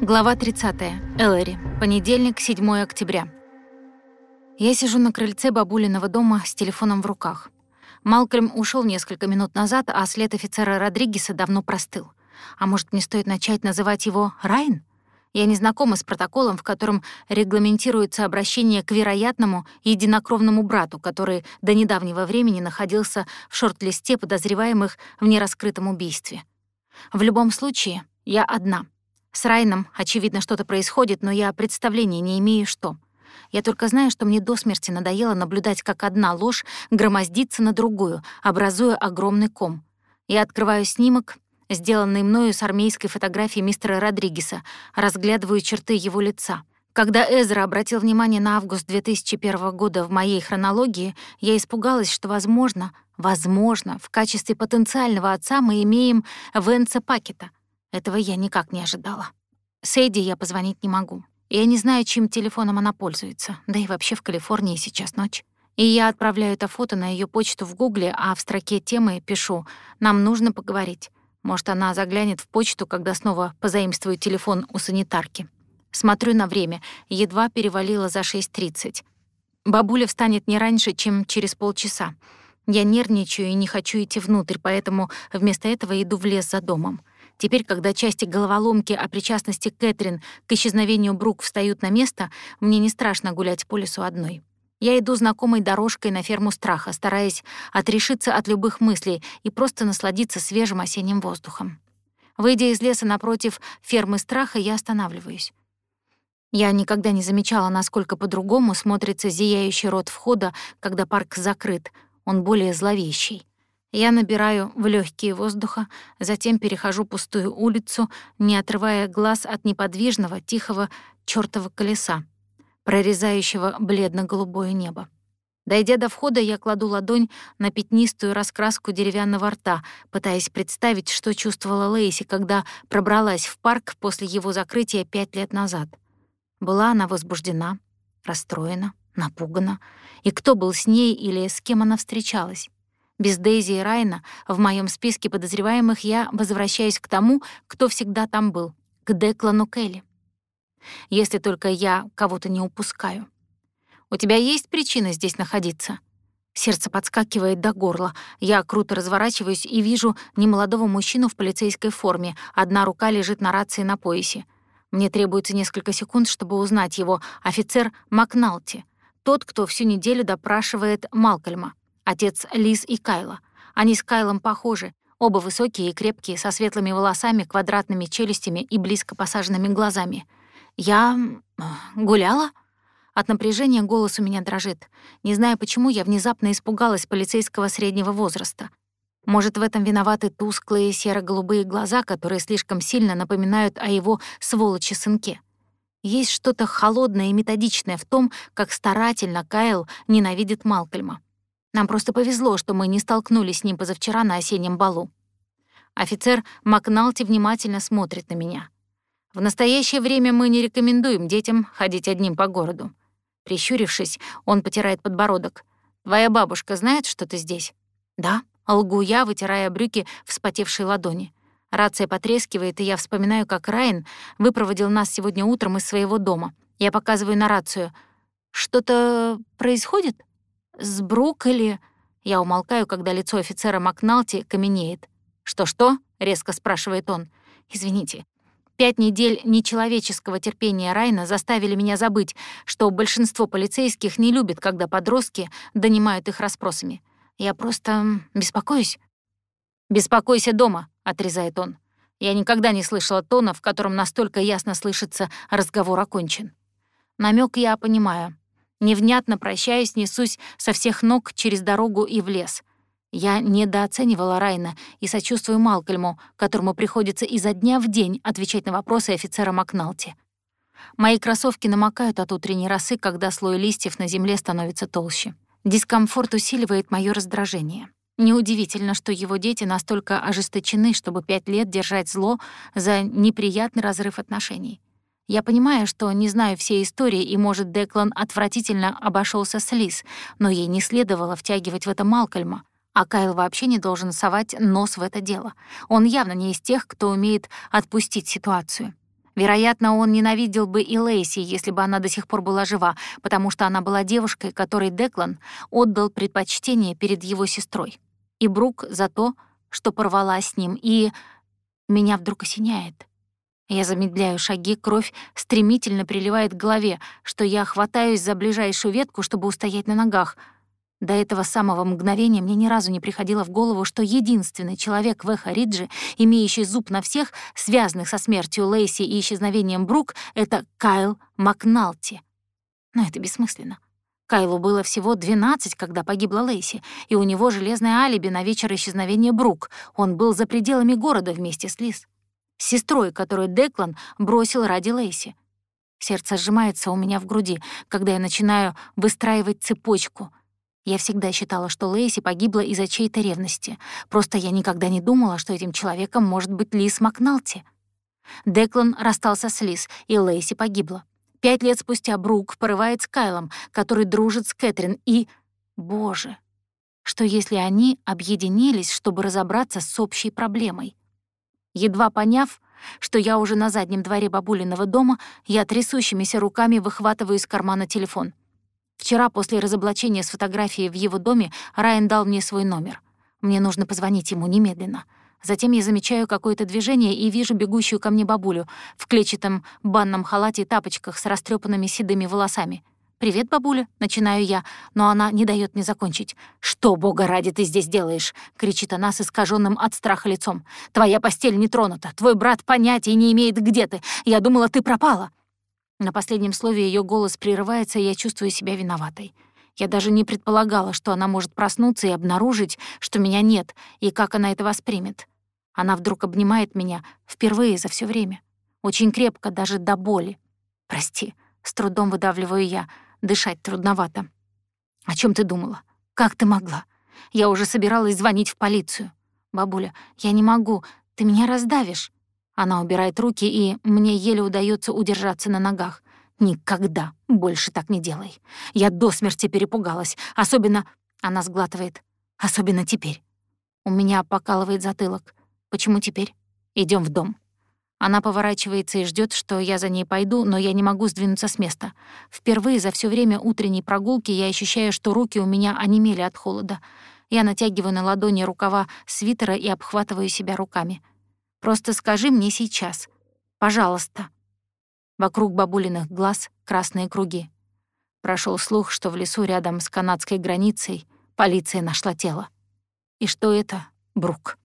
Глава 30. Эллари. Понедельник, 7 октября. Я сижу на крыльце бабулиного дома с телефоном в руках. Малкольм ушел несколько минут назад, а след офицера Родригеса давно простыл. А может, мне стоит начать называть его Райн? Я не знакома с протоколом, в котором регламентируется обращение к вероятному единокровному брату, который до недавнего времени находился в шорт-листе подозреваемых в нераскрытом убийстве. В любом случае, я одна. С Райном, очевидно, что-то происходит, но я представления не имею, что. Я только знаю, что мне до смерти надоело наблюдать, как одна ложь громоздится на другую, образуя огромный ком. Я открываю снимок, сделанный мною с армейской фотографии мистера Родригеса, разглядываю черты его лица. Когда Эзра обратил внимание на август 2001 года в моей хронологии, я испугалась, что, возможно, возможно, в качестве потенциального отца мы имеем Венца Пакета. Этого я никак не ожидала. Сэйди я позвонить не могу. Я не знаю, чьим телефоном она пользуется, да и вообще в Калифорнии сейчас ночь. И я отправляю это фото на ее почту в Гугле, а в строке темы пишу «Нам нужно поговорить». Может, она заглянет в почту, когда снова позаимствует телефон у санитарки. Смотрю на время, едва перевалило за 6.30. Бабуля встанет не раньше, чем через полчаса. Я нервничаю и не хочу идти внутрь, поэтому вместо этого иду в лес за домом. Теперь, когда части головоломки о причастности Кэтрин к исчезновению Брук встают на место, мне не страшно гулять по лесу одной. Я иду знакомой дорожкой на ферму страха, стараясь отрешиться от любых мыслей и просто насладиться свежим осенним воздухом. Выйдя из леса напротив фермы страха, я останавливаюсь. Я никогда не замечала, насколько по-другому смотрится зияющий рот входа, когда парк закрыт, он более зловещий. Я набираю в легкие воздуха, затем перехожу пустую улицу, не отрывая глаз от неподвижного, тихого чёртова колеса, прорезающего бледно-голубое небо. Дойдя до входа, я кладу ладонь на пятнистую раскраску деревянного рта, пытаясь представить, что чувствовала Лейси, когда пробралась в парк после его закрытия пять лет назад. Была она возбуждена, расстроена, напугана, и кто был с ней или с кем она встречалась. Без Дейзи и Райна в моем списке подозреваемых я возвращаюсь к тому, кто всегда там был, к Деклану Келли. Если только я кого-то не упускаю. «У тебя есть причина здесь находиться?» Сердце подскакивает до горла. Я круто разворачиваюсь и вижу немолодого мужчину в полицейской форме. Одна рука лежит на рации на поясе. Мне требуется несколько секунд, чтобы узнать его. Офицер Макналти. Тот, кто всю неделю допрашивает Малкольма отец Лиз и Кайла. Они с Кайлом похожи, оба высокие и крепкие, со светлыми волосами, квадратными челюстями и близко посаженными глазами. Я... гуляла? От напряжения голос у меня дрожит. Не знаю почему, я внезапно испугалась полицейского среднего возраста. Может, в этом виноваты тусклые серо-голубые глаза, которые слишком сильно напоминают о его сволочи-сынке. Есть что-то холодное и методичное в том, как старательно Кайл ненавидит Малкольма. Нам просто повезло, что мы не столкнулись с ним позавчера на осеннем балу. Офицер Макналти внимательно смотрит на меня. В настоящее время мы не рекомендуем детям ходить одним по городу. Прищурившись, он потирает подбородок. «Твоя бабушка знает, что ты здесь?» «Да», — лгу я, вытирая брюки вспотевшей ладони. Рация потрескивает, и я вспоминаю, как Райан выпроводил нас сегодня утром из своего дома. Я показываю на рацию. «Что-то происходит?» «С Брукколи...» Я умолкаю, когда лицо офицера Макналти каменеет. «Что-что?» — резко спрашивает он. «Извините. Пять недель нечеловеческого терпения Райна заставили меня забыть, что большинство полицейских не любит, когда подростки донимают их расспросами. Я просто беспокоюсь». «Беспокойся дома», — отрезает он. Я никогда не слышала тона, в котором настолько ясно слышится «разговор окончен». Намек я понимаю. Невнятно прощаясь, несусь со всех ног через дорогу и в лес. Я недооценивала Райна и сочувствую Малкольму, которому приходится изо дня в день отвечать на вопросы офицера Макналти. Мои кроссовки намокают от утренней росы, когда слой листьев на земле становится толще. Дискомфорт усиливает мое раздражение. Неудивительно, что его дети настолько ожесточены, чтобы пять лет держать зло за неприятный разрыв отношений. Я понимаю, что не знаю всей истории, и, может, Деклан отвратительно обошелся с Лиз, но ей не следовало втягивать в это Малкольма. А Кайл вообще не должен совать нос в это дело. Он явно не из тех, кто умеет отпустить ситуацию. Вероятно, он ненавидел бы и Лейси, если бы она до сих пор была жива, потому что она была девушкой, которой Деклан отдал предпочтение перед его сестрой. И Брук за то, что порвала с ним, и... Меня вдруг осеняет. Я замедляю шаги, кровь стремительно приливает к голове, что я хватаюсь за ближайшую ветку, чтобы устоять на ногах — до этого самого мгновения мне ни разу не приходило в голову, что единственный человек в Эхо-Ридже, имеющий зуб на всех, связанных со смертью Лейси и исчезновением Брук, это Кайл Макналти. Но это бессмысленно. Кайлу было всего 12, когда погибла Лейси, и у него железное алиби на вечер исчезновения Брук. Он был за пределами города вместе с Лиз. Сестрой, которую Деклан бросил ради Лейси. Сердце сжимается у меня в груди, когда я начинаю выстраивать цепочку — я всегда считала, что Лейси погибла из-за чьей-то ревности. Просто я никогда не думала, что этим человеком может быть Лиз Макналти. Деклан расстался с Лиз, и Лейси погибла. Пять лет спустя Брук порывает с Кайлом, который дружит с Кэтрин, и... Боже! Что если они объединились, чтобы разобраться с общей проблемой? Едва поняв, что я уже на заднем дворе бабулиного дома, я трясущимися руками выхватываю из кармана телефон — Вчера после разоблачения с фотографией в его доме Райан дал мне свой номер. Мне нужно позвонить ему немедленно. Затем я замечаю какое-то движение и вижу бегущую ко мне бабулю в клетчатом банном халате и тапочках с растрепанными седыми волосами. «Привет, бабуля», — начинаю я, но она не дает мне закончить. «Что, бога ради, ты здесь делаешь?» — кричит она с искаженным от страха лицом. «Твоя постель не тронута, твой брат понятия не имеет, где ты. Я думала, ты пропала». На последнем слове ее голос прерывается, и я чувствую себя виноватой. Я даже не предполагала, что она может проснуться и обнаружить, что меня нет, и как она это воспримет. Она вдруг обнимает меня впервые за все время. Очень крепко, даже до боли. «Прости», — с трудом выдавливаю я, дышать трудновато. «О чем ты думала? Как ты могла? Я уже собиралась звонить в полицию. Бабуля, я не могу, ты меня раздавишь». Она убирает руки, и мне еле удается удержаться на ногах. «Никогда больше так не делай. Я до смерти перепугалась. Особенно...» Она сглатывает. «Особенно теперь. У меня покалывает затылок. Почему теперь? Идем в дом». Она поворачивается и ждет, что я за ней пойду, но я не могу сдвинуться с места. Впервые за все время утренней прогулки я ощущаю, что руки у меня онемели от холода. Я натягиваю на ладони рукава свитера и обхватываю себя руками. Просто скажи мне сейчас. Пожалуйста». Вокруг бабулиных глаз красные круги. Прошел слух, что в лесу рядом с канадской границей полиция нашла тело. И что это Брук.